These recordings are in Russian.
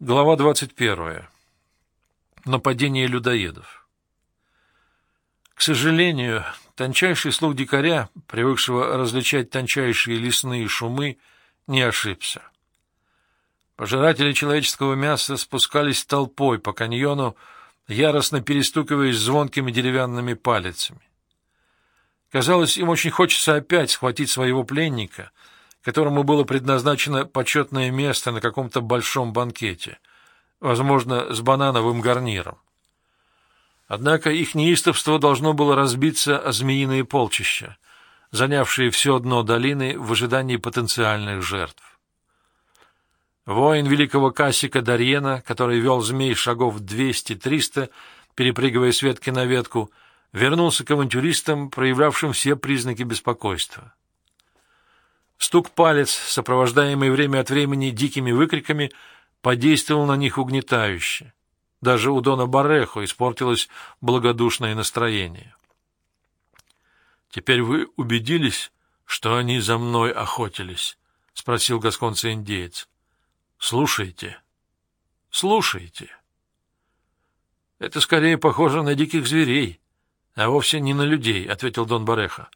Глава 21. Нападение людоедов. К сожалению, тончайший слух дикаря, привыкшего различать тончайшие лесные шумы, не ошибся. Пожиратели человеческого мяса спускались толпой по каньону, яростно перестукиваясь звонкими деревянными палицами. Казалось, им очень хочется опять схватить своего пленника — которому было предназначено почетное место на каком-то большом банкете, возможно, с банановым гарниром. Однако их неистовство должно было разбиться о змеиные полчища, занявшие все дно долины в ожидании потенциальных жертв. Воин великого Касика Дарьена, который вел змей шагов 200-300, перепрыгивая с ветки на ветку, вернулся к авантюристам, проявлявшим все признаки беспокойства. Стук палец, сопровождаемый время от времени дикими выкриками, подействовал на них угнетающе. Даже у Дона Барехо испортилось благодушное настроение. «Теперь вы убедились, что они за мной охотились?» — спросил гасконца-индеец. «Слушайте. Слушайте. Это скорее похоже на диких зверей, а вовсе не на людей», — ответил Дон Бареха.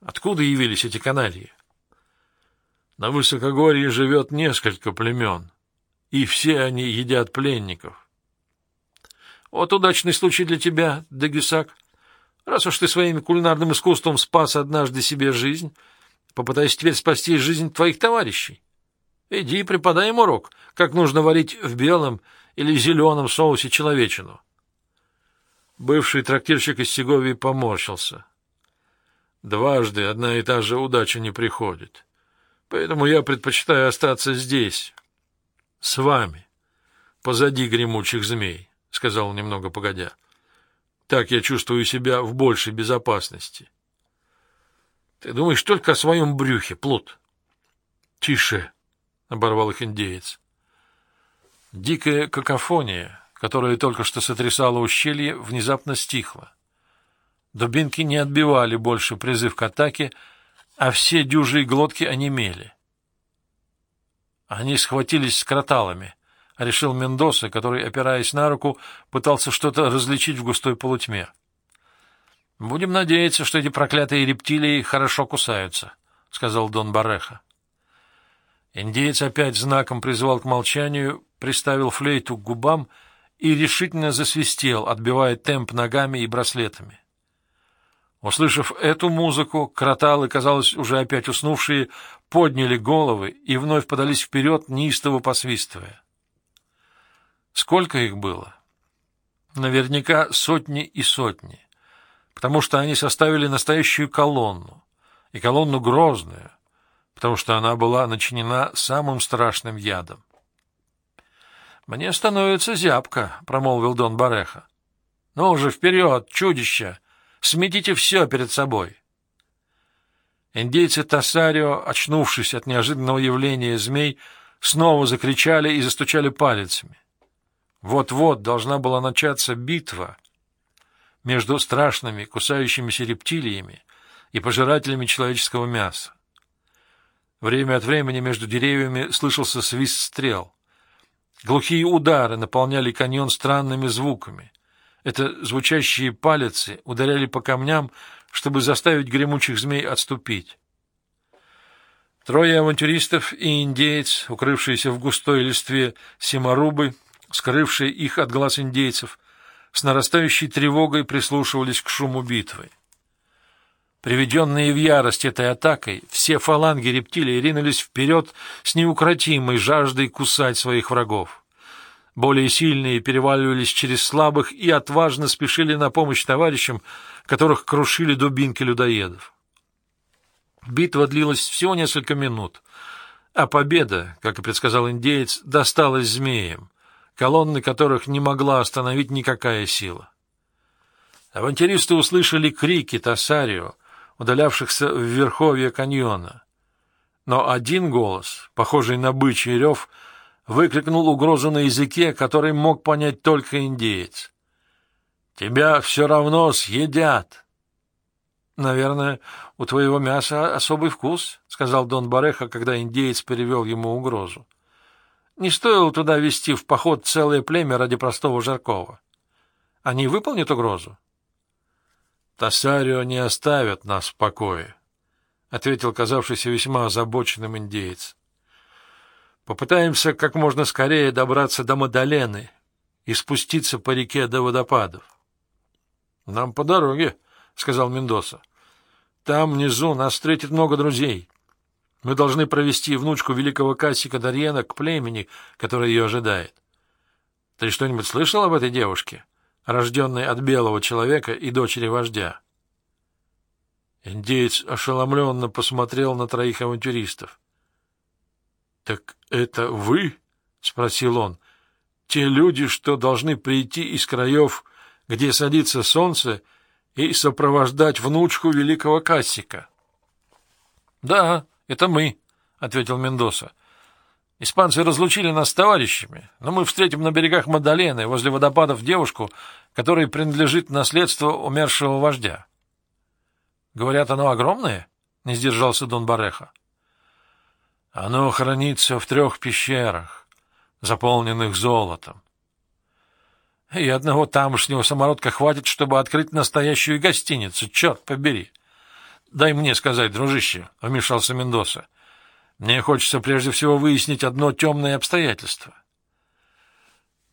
«Откуда явились эти канальи?» На высокогорье живет несколько племен, и все они едят пленников. Вот удачный случай для тебя, Дагисак. Раз уж ты своим кулинарным искусством спас однажды себе жизнь, попытайся теперь спасти жизнь твоих товарищей. Иди и преподай им урок, как нужно варить в белом или зеленом соусе человечину. Бывший трактирщик из Сеговии поморщился. Дважды одна и та же удача не приходит. Поэтому я предпочитаю остаться здесь, с вами, позади гремучих змей, — сказал немного погодя. Так я чувствую себя в большей безопасности. Ты думаешь только о своем брюхе, плут? Тише, — оборвал их индеец. Дикая какофония, которая только что сотрясала ущелье, внезапно стихла. Дубинки не отбивали больше призыв к атаке, — а все дюжи и глотки онемели. Они схватились с кроталами, решил Мендоса, который, опираясь на руку, пытался что-то различить в густой полутьме. «Будем надеяться, что эти проклятые рептилии хорошо кусаются», — сказал Дон Бареха. Индеец опять знаком призвал к молчанию, приставил флейту к губам и решительно засвистел, отбивая темп ногами и браслетами. Услышав эту музыку, кроталы, казалось, уже опять уснувшие, подняли головы и вновь подались вперед, неистово посвистывая. Сколько их было? Наверняка сотни и сотни, потому что они составили настоящую колонну, и колонну грозную, потому что она была начинена самым страшным ядом. «Мне становится зябко», — промолвил Дон Бареха. «Ну уже вперед, чудища!» Сметите все перед собой. Индейцы Тассарио, очнувшись от неожиданного явления змей, снова закричали и застучали палецами. Вот-вот должна была начаться битва между страшными кусающимися рептилиями и пожирателями человеческого мяса. Время от времени между деревьями слышался свист стрел. Глухие удары наполняли каньон странными звуками. Это звучащие палицы ударяли по камням, чтобы заставить гремучих змей отступить. Трое авантюристов и индеец, укрывшиеся в густой листве симорубы, скрывшие их от глаз индейцев, с нарастающей тревогой прислушивались к шуму битвы. Приведенные в ярость этой атакой, все фаланги рептилий ринулись вперед с неукротимой жаждой кусать своих врагов. Более сильные переваливались через слабых и отважно спешили на помощь товарищам, которых крушили дубинки людоедов. Битва длилась всего несколько минут, а победа, как и предсказал индеец, досталась змеям, колонны которых не могла остановить никакая сила. Авантюристы услышали крики Тассарио, удалявшихся в верховье каньона. Но один голос, похожий на бычий рев, — выкрикнул угрозу на языке, который мог понять только индеец. «Тебя все равно съедят!» «Наверное, у твоего мяса особый вкус», — сказал Дон Бареха, когда индеец перевел ему угрозу. Не стоило туда вести в поход целое племя ради простого жаркого. Они выполнят угрозу? Тассарио не оставят нас в покое, — ответил казавшийся весьма озабоченным индеец. Попытаемся как можно скорее добраться до Мадалены и спуститься по реке до водопадов. — Нам по дороге, — сказал Мендоса. — Там внизу нас встретит много друзей. Мы должны провести внучку великого Кассика Дарьена к племени, которое ее ожидает. Ты что-нибудь слышал об этой девушке, рожденной от белого человека и дочери вождя? Индеец ошеломленно посмотрел на троих авантюристов. — Так это вы? — спросил он. — Те люди, что должны прийти из краев, где садится солнце, и сопровождать внучку великого Кассика? — Да, — Это мы, — ответил Мендоса. — Испанцы разлучили нас с товарищами, но мы встретим на берегах Мадалены, возле водопадов, девушку, которой принадлежит наследство умершего вождя. — Говорят, оно огромное? — не сдержался Дон Бареха. — Оно хранится в трех пещерах, заполненных золотом. И одного тамошнего самородка хватит, чтобы открыть настоящую гостиницу, черт побери. — Дай мне сказать, дружище, — вмешался Мендоса. — Мне хочется прежде всего выяснить одно темное обстоятельство.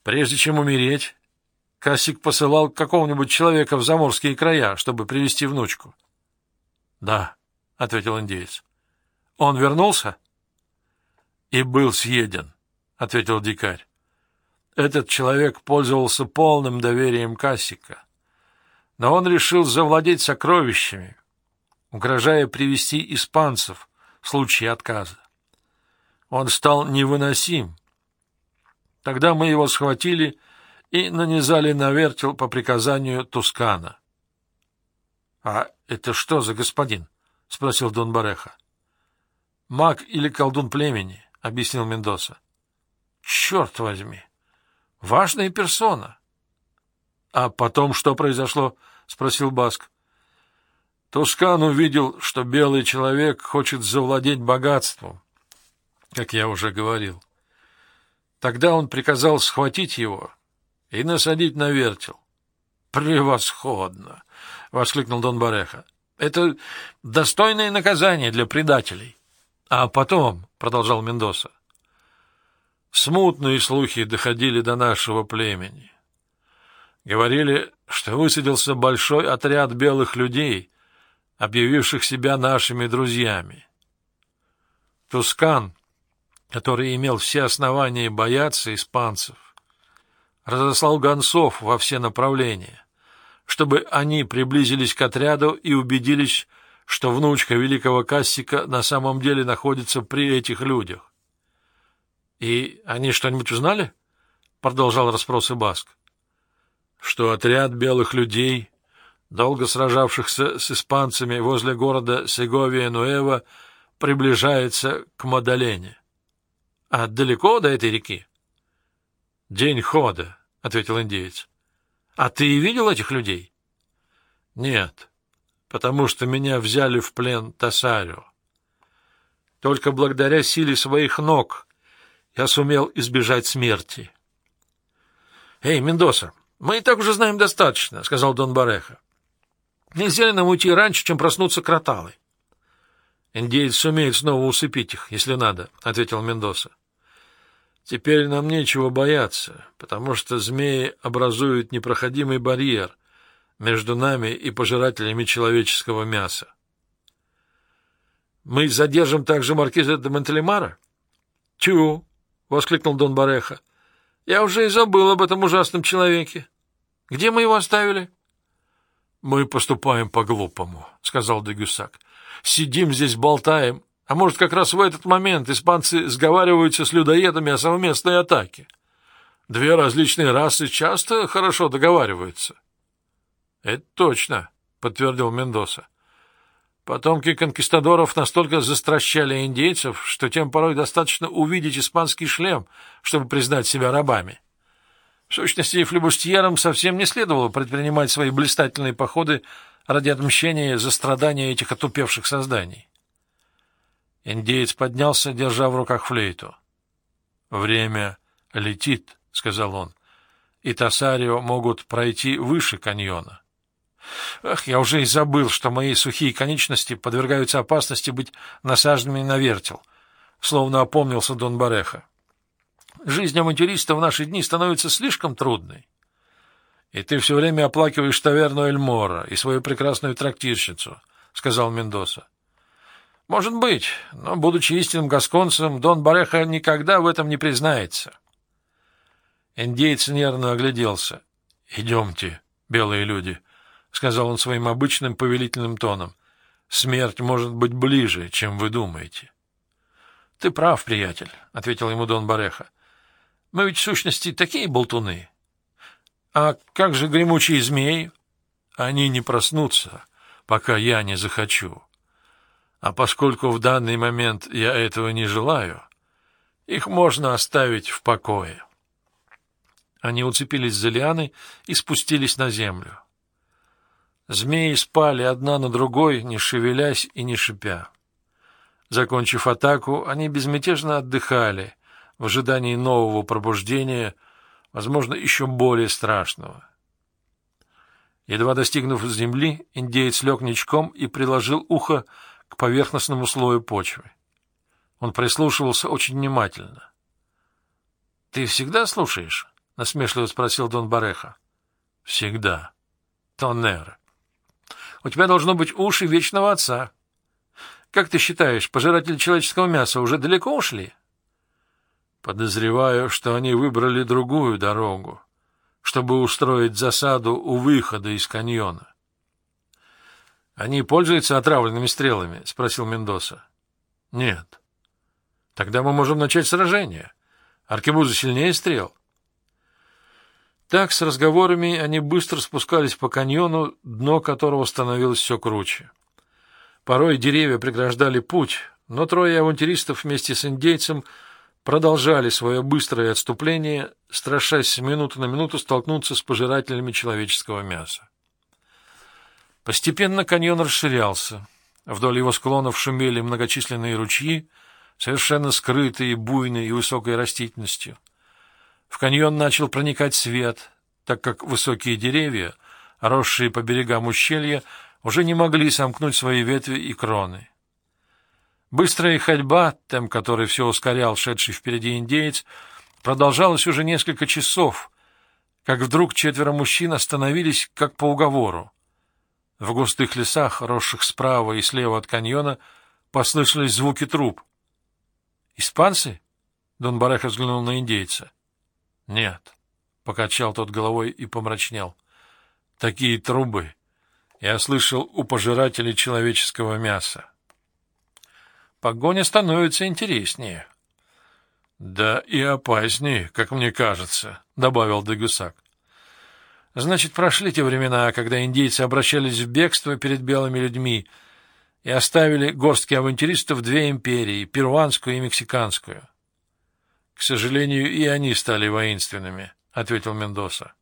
Прежде чем умереть, Касик посылал какого-нибудь человека в заморские края, чтобы привести внучку. — Да, — ответил индеец. — Он вернулся? — И был съеден, — ответил дикарь. Этот человек пользовался полным доверием Касика, но он решил завладеть сокровищами, угрожая привести испанцев в случае отказа. Он стал невыносим. Тогда мы его схватили и нанизали на вертел по приказанию Тускана. — А это что за господин? — спросил Дон Бареха. — Маг или колдун племени, — объяснил Мендоса. — Черт возьми! Важная персона! — А потом что произошло? — спросил Баск. Тускан увидел, что белый человек хочет завладеть богатством, как я уже говорил. Тогда он приказал схватить его и насадить на вертел. «Превосходно!» — воскликнул Дон Бареха. «Это достойное наказание для предателей». «А потом», — продолжал Мендоса, — «смутные слухи доходили до нашего племени. Говорили, что высадился большой отряд белых людей — объявивших себя нашими друзьями. Тускан, который имел все основания бояться испанцев, разослал гонцов во все направления, чтобы они приблизились к отряду и убедились, что внучка великого Кассика на самом деле находится при этих людях. — И они что-нибудь узнали? — продолжал расспросы Баск. — Что отряд белых людей долго сражавшихся с испанцами возле города Сеговия-Нуэва, приближается к Мадалене. — А далеко до этой реки? — День хода, — ответил индеец. — А ты видел этих людей? — Нет, потому что меня взяли в плен Тасарио. Только благодаря силе своих ног я сумел избежать смерти. — Эй, Мендоса, мы и так уже знаем достаточно, — сказал Дон Бареха. Нельзя ли нам уйти раньше, чем проснутся кроталы? — Индеец сумеет снова усыпить их, если надо, — ответил Мендоса. — Теперь нам нечего бояться, потому что змеи образуют непроходимый барьер между нами и пожирателями человеческого мяса. — Мы задержим также маркиза де Монтелемара? — Тю! — воскликнул Дон Бареха. — Я уже и забыл об этом ужасном человеке. Где мы его оставили? — мы поступаем по-глупому, — сказал Дегюсак. — Сидим здесь, болтаем, а может, как раз в этот момент испанцы сговариваются с людоедами о совместной атаке. Две различные расы часто хорошо договариваются. — Это точно, — подтвердил Мендоса. Потомки конкистадоров настолько застращали индейцев, что тем порой достаточно увидеть испанский шлем, чтобы признать себя рабами. В сущности, флебустьерам совсем не следовало предпринимать свои блистательные походы ради отмщения за страдания этих отупевших созданий. Индеец поднялся, держа в руках флейту. Время летит, — сказал он, — и Тасарио могут пройти выше каньона. Ах, я уже и забыл, что мои сухие конечности подвергаются опасности быть насаженными на вертел, словно опомнился Дон Бареха. Жизнь авантюриста в наши дни становится слишком трудной. И ты все время оплакиваешь таверну Эльмора и свою прекрасную трактирщицу, — сказал Мендоса. — Может быть, но, будучи истинным гасконцем, Дон Бареха никогда в этом не признается. Индейец нервно огляделся. — Идемте, белые люди, — сказал он своим обычным повелительным тоном. — Смерть может быть ближе, чем вы думаете. — Ты прав, приятель, — ответил ему Дон Бареха. — Мы ведь в сущности такие болтуны. А как же гремучие змеи? Они не проснутся, пока я не захочу. А поскольку в данный момент я этого не желаю, их можно оставить в покое. Они уцепились за лианы и спустились на землю. Змеи спали одна на другой, не шевелясь и не шипя. Закончив атаку, они безмятежно отдыхали в ожидании нового пробуждения — возможно, еще более страшного. Едва достигнув земли, индеец лег ничком и приложил ухо к поверхностному слою почвы. Он прислушивался очень внимательно. — Ты всегда слушаешь? — насмешливо спросил Дон Бареха. — Всегда. — Тоннер. — У тебя должно быть уши вечного отца. Как ты считаешь, пожиратели человеческого мяса уже далеко ушли? — Подозреваю, что они выбрали другую дорогу, чтобы устроить засаду у выхода из каньона. — Они пользуются отравленными стрелами? — спросил Мендоса. — Нет. — Тогда мы можем начать сражение. Аркебузы сильнее стрел. Так, с разговорами, они быстро спускались по каньону, дно которого становилось все круче. Порой деревья преграждали путь, но трое авантюристов вместе с индейцем — продолжали свое быстрое отступление, страшась с минуты на минуту столкнуться с пожирателями человеческого мяса. Постепенно каньон расширялся. Вдоль его склонов шумели многочисленные ручьи, совершенно скрытые буйной и высокой растительностью. В каньон начал проникать свет, так как высокие деревья, росшие по берегам ущелья, уже не могли сомкнуть свои ветви и кроны. Быстрая ходьба, темп который все ускорял шедший впереди индеец, продолжалась уже несколько часов, как вдруг четверо мужчин остановились, как по уговору. В густых лесах, росших справа и слева от каньона, послышались звуки труб. «Испанцы?» — Дон Бареха взглянул на индейца. «Нет», — покачал тот головой и помрачнел. «Такие трубы я слышал у пожирателей человеческого мяса». Погоня становится интереснее. — Да и опаснее, как мне кажется, — добавил Дегусак. — Значит, прошли те времена, когда индейцы обращались в бегство перед белыми людьми и оставили горстки авантюристов две империи — перуанскую и мексиканскую. — К сожалению, и они стали воинственными, — ответил Мендоса.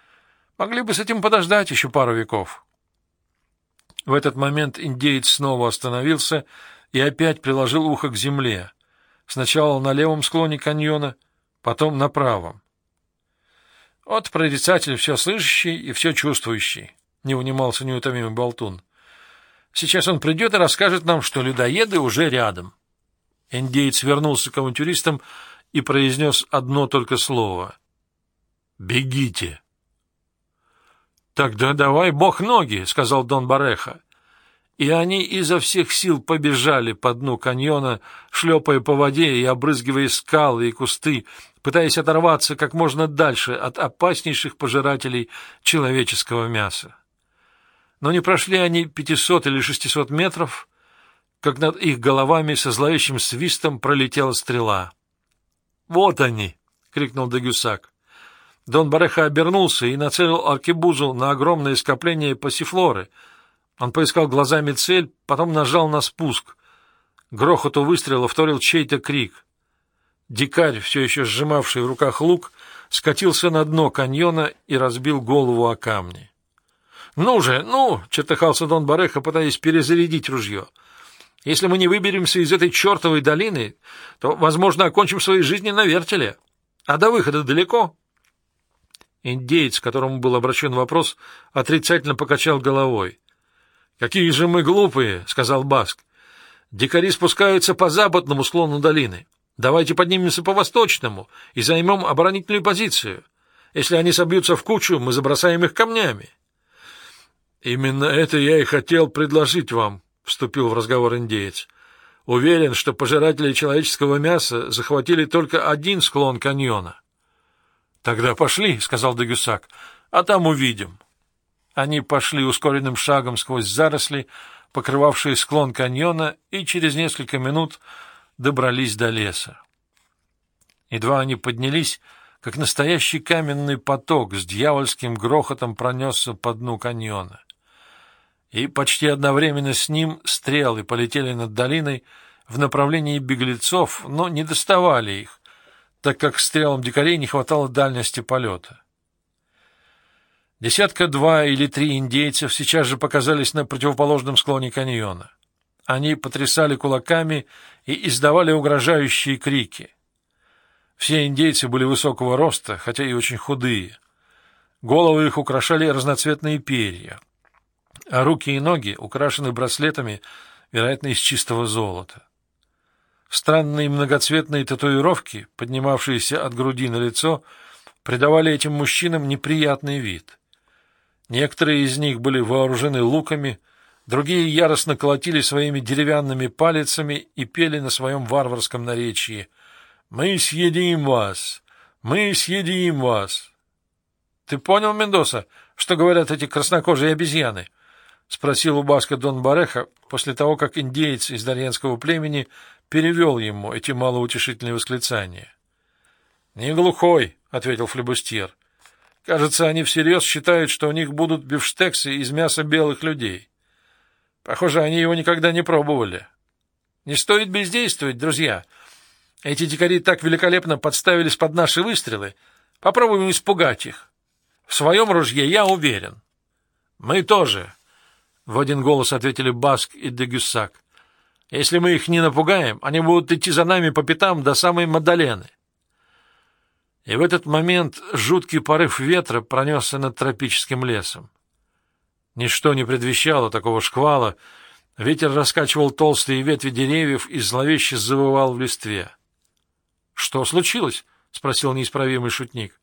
— Могли бы с этим подождать еще пару веков. В этот момент индеец снова остановился — и опять приложил ухо к земле, сначала на левом склоне каньона, потом на правом. Вот прорицатель все слышащий и все чувствующий, — не унимался неутомимый болтун. Сейчас он придет и расскажет нам, что людоеды уже рядом. Индеец вернулся к авантюристам и произнес одно только слово. — Бегите! — Тогда давай бог ноги, — сказал Дон Бареха и они изо всех сил побежали по дну каньона, шлепая по воде и обрызгивая скалы и кусты, пытаясь оторваться как можно дальше от опаснейших пожирателей человеческого мяса. Но не прошли они пятисот или шестисот метров, как над их головами со зловещим свистом пролетела стрела. «Вот они!» — крикнул Дегюсак. Дон Бареха обернулся и нацелил аркебузу на огромное скопление пассифлоры — он поискал глазами цель, потом нажал на спуск. Грохоту выстрела вторил чей-то крик. Дикарь, все еще сжимавший в руках лук, скатился на дно каньона и разбил голову о камни. — Ну же, ну! — чертыхался Дон Бареха, пытаясь перезарядить ружье. Если мы не выберемся из этой чертовой долины, то, возможно, окончим свои жизни на вертеле. А до выхода далеко?» Индеец, которому был обращен вопрос, отрицательно покачал головой. «Какие же мы глупые!» — сказал Баск. «Дикари спускаются по западному склону долины. Давайте поднимемся по восточному и займем оборонительную позицию. Если они собьются в кучу, мы забросаем их камнями». «Именно это я и хотел предложить вам», — вступил в разговор индеец. «Уверен, что пожиратели человеческого мяса захватили только один склон каньона». «Тогда пошли», — сказал Дегюсак, — «а там увидим». Они пошли ускоренным шагом сквозь заросли, покрывавшие склон каньона, и через несколько минут добрались до леса. Едва они поднялись, как настоящий каменный поток с дьявольским грохотом пронесся по дну каньона. И почти одновременно с ним стрелы полетели над долиной в направлении беглецов, но не доставали их, так как стрелам дикарей не хватало дальности полета. Десятка-два или три индейцев сейчас же показались на противоположном склоне каньона. Они потрясали кулаками и издавали угрожающие крики. Все индейцы были высокого роста, хотя и очень худые. Головы их украшали разноцветные перья, а руки и ноги украшены браслетами, вероятно, из чистого золота. Странные многоцветные татуировки, поднимавшиеся от груди на лицо, придавали этим мужчинам неприятный вид. Некоторые из них были вооружены луками, другие яростно колотили своими деревянными палицами и пели на своем варварском наречии «Мы съедим вас! Мы съедим вас!» «Ты понял, Мендоса, что говорят эти краснокожие обезьяны?» — спросил у Баска Дон Бареха после того, как индеец из дарьянского племени перевел ему эти малоутешительные восклицания. — Не глухой, — ответил флебустьер. Кажется, они всерьез считают, что у них будут бифштексы из мяса белых людей. Похоже, они его никогда не пробовали. Не стоит бездействовать, друзья. Эти дикари так великолепно подставились под наши выстрелы. Попробуем испугать их. В своем ружье я уверен. Мы тоже, — в один голос ответили Баск и Дегюссак. Если мы их не напугаем, они будут идти за нами по пятам до самой Мадалены. И в этот момент жуткий порыв ветра пронесся над тропическим лесом. Ничто не предвещало такого шквала, ветер раскачивал толстые ветви деревьев и зловеще завывал в листве. — Что случилось? — спросил неисправимый шутник.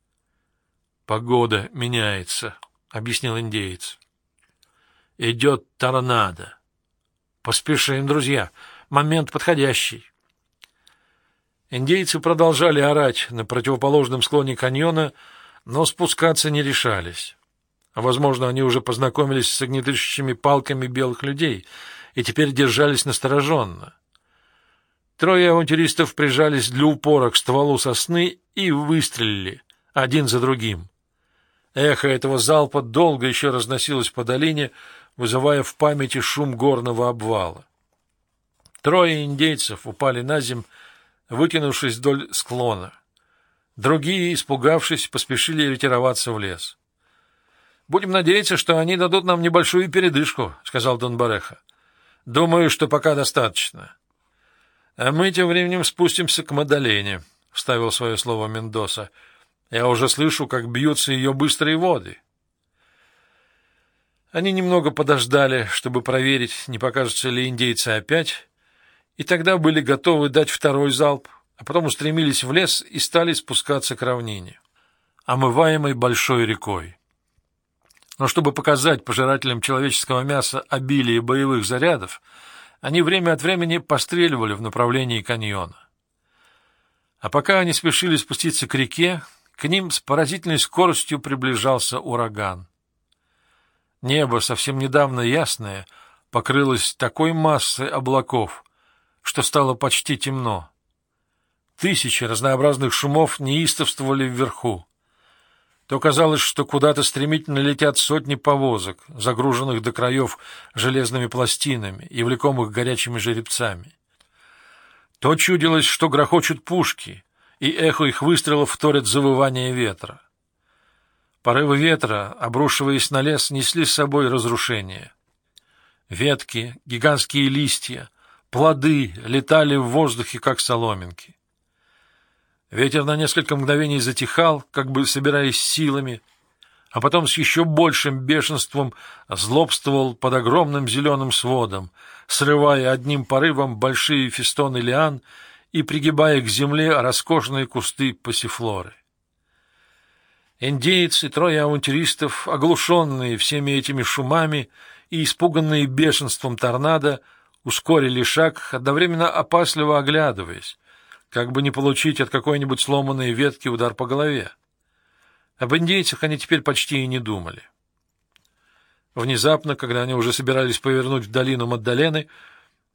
— Погода меняется, — объяснил индеец. — Идет торнадо. — Поспешим, друзья, момент подходящий. Индейцы продолжали орать на противоположном склоне каньона, но спускаться не решались. Возможно, они уже познакомились с огнедышащими палками белых людей и теперь держались настороженно. Трое авантюристов прижались для упора к стволу сосны и выстрелили, один за другим. Эхо этого залпа долго еще разносилось по долине, вызывая в памяти шум горного обвала. Трое индейцев упали на землю, вытянувшись вдоль склона. Другие, испугавшись, поспешили ретироваться в лес. — Будем надеяться, что они дадут нам небольшую передышку, — сказал Дон Бареха. — Думаю, что пока достаточно. — А мы тем временем спустимся к Мадалене, — вставил свое слово Мендоса. — Я уже слышу, как бьются ее быстрые воды. Они немного подождали, чтобы проверить, не покажутся ли индейцы опять, и тогда были готовы дать второй залп, а потом устремились в лес и стали спускаться к равнине, омываемой большой рекой. Но чтобы показать пожирателям человеческого мяса обилие боевых зарядов, они время от времени постреливали в направлении каньона. А пока они спешили спуститься к реке, к ним с поразительной скоростью приближался ураган. Небо, совсем недавно ясное, покрылось такой массой облаков, что стало почти темно. Тысячи разнообразных шумов неистовствовали вверху. То казалось, что куда-то стремительно летят сотни повозок, загруженных до краев железными пластинами и влекомых горячими жеребцами. То чудилось, что грохочут пушки, и эхо их выстрелов вторят завывание ветра. Порывы ветра, обрушиваясь на лес, несли с собой разрушение. Ветки, гигантские листья, плоды летали в воздухе, как соломинки. Ветер на несколько мгновений затихал, как бы собираясь силами, а потом с еще большим бешенством злобствовал под огромным зеленым сводом, срывая одним порывом большие фестоны лиан и пригибая к земле роскошные кусты пассифлоры. Индейцы, трое авантюристов, оглушенные всеми этими шумами и испуганные бешенством торнадо, ускорили шаг, одновременно опасливо оглядываясь, как бы не получить от какой-нибудь сломанной ветки удар по голове. Об индейцах они теперь почти и не думали. Внезапно, когда они уже собирались повернуть в долину Маддалены,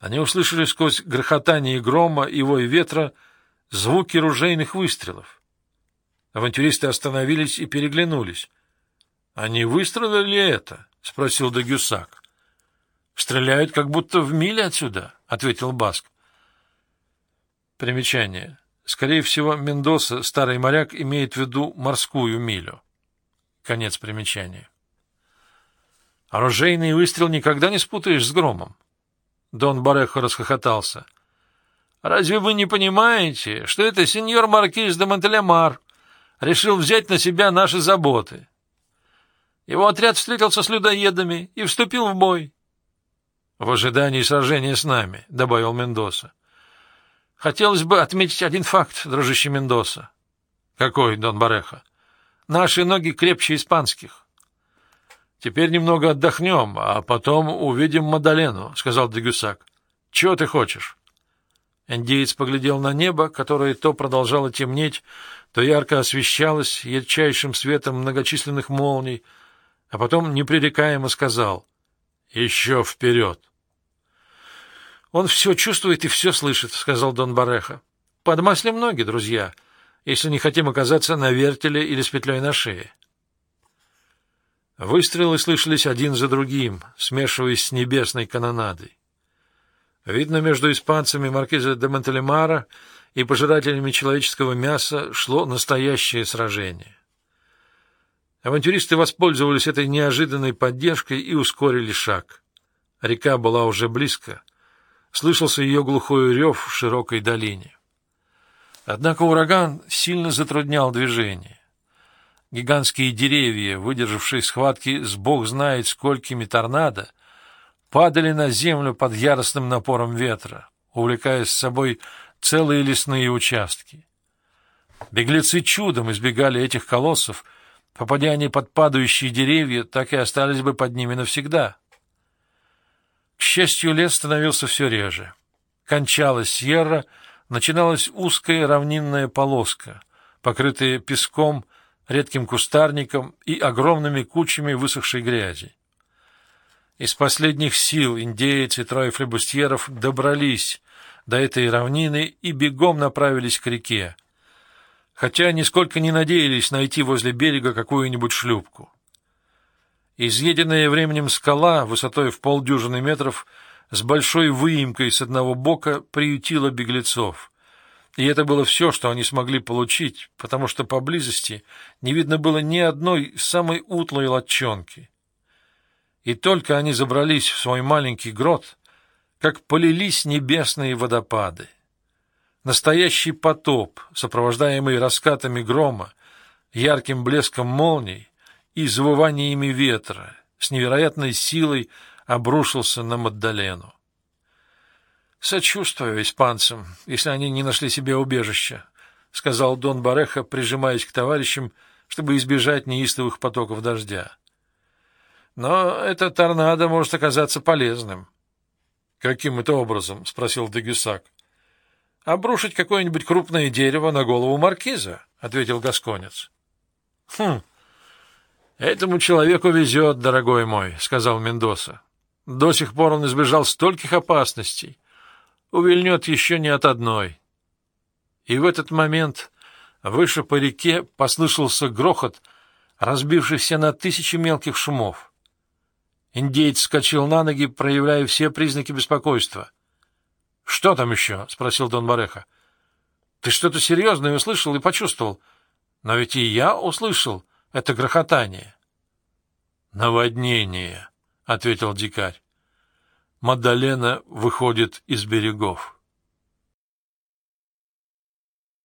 они услышали сквозь грохотание грома и вой ветра звуки ружейных выстрелов. Авантюристы остановились и переглянулись. — Они выстрелили это? — спросил Дагюсак. — Стреляют как будто в миле отсюда, — ответил Баск. Примечание. Скорее всего, Мендоса, старый моряк, имеет в виду морскую милю. Конец примечания. Оружейный выстрел никогда не спутаешь с громом. Дон Барехо расхохотался. «Разве вы не понимаете, что это сеньор Маркиз де Монтелемар решил взять на себя наши заботы? Его отряд встретился с людоедами и вступил в бой». «В ожидании сражения с нами», — добавил Мендоса. «Хотелось бы отметить один факт, дружище Мендоса». «Какой, Дон Барехо?» «Наши ноги крепче испанских». Теперь немного отдохнем, а потом увидим Мадалену, — сказал Дегюсак. — Чего ты хочешь? Индеец поглядел на небо, которое то продолжало темнеть, то ярко освещалось ярчайшим светом многочисленных молний, а потом непререкаемо сказал — Еще вперед! — Он все чувствует и все слышит, — сказал Дон Бареха. — Подмаслим ноги, друзья, если не хотим оказаться на вертеле или с петлей на шее. — Выстрелы слышались один за другим, смешиваясь с небесной канонадой. Видно, между испанцами маркиза де Монтелемара и пожирателями человеческого мяса шло настоящее сражение. Авантюристы воспользовались этой неожиданной поддержкой и ускорили шаг. Река была уже близко. Слышался ее глухой рев в широкой долине. Однако ураган сильно затруднял движение. Гигантские деревья, выдержавшие схватки с бог знает сколькими торнадо, падали на землю под яростным напором ветра, увлекая с собой целые лесные участки. Беглецы чудом избегали этих колоссов, попадя они под падающие деревья, так и остались бы под ними навсегда. К счастью, лес становился все реже. Кончалась Сьерра, начиналась узкая равнинная полоска, покрытая песком, редким кустарником и огромными кучами высохшей грязи. Из последних сил индейцы и трое флебустьеров добрались до этой равнины и бегом направились к реке, хотя нисколько не надеялись найти возле берега какую-нибудь шлюпку. Изъеденная временем скала высотой в полдюжины метров с большой выемкой с одного бока приютила беглецов. И это было все, что они смогли получить, потому что поблизости не видно было ни одной самой утлой лодчонки. И только они забрались в свой маленький грот, как полились небесные водопады. Настоящий потоп, сопровождаемый раскатами грома, ярким блеском молний и завываниями ветра, с невероятной силой обрушился на Маддалену. Сочувствую испанцам, если они не нашли себе убежища, — сказал Дон Бареха, прижимаясь к товарищам, чтобы избежать неистовых потоков дождя. Но эта торнадо может оказаться полезным. — Каким это образом? — спросил Дегюсак. — Обрушить какое-нибудь крупное дерево на голову маркиза, — ответил Гасконец. — Хм, этому человеку везет, дорогой мой, — сказал Мендоса. До сих пор он избежал стольких опасностей увильнет еще не от одной. И в этот момент выше по реке послышался грохот, разбившийся на тысячи мелких шумов. Индеец вскочил на ноги, проявляя все признаки беспокойства. — Что там еще? — спросил Дон Бареха. — Ты что-то серьезное услышал и почувствовал. Но ведь и я услышал это грохотание. — Наводнение, — ответил дикарь. Мадалена выходит из берегов.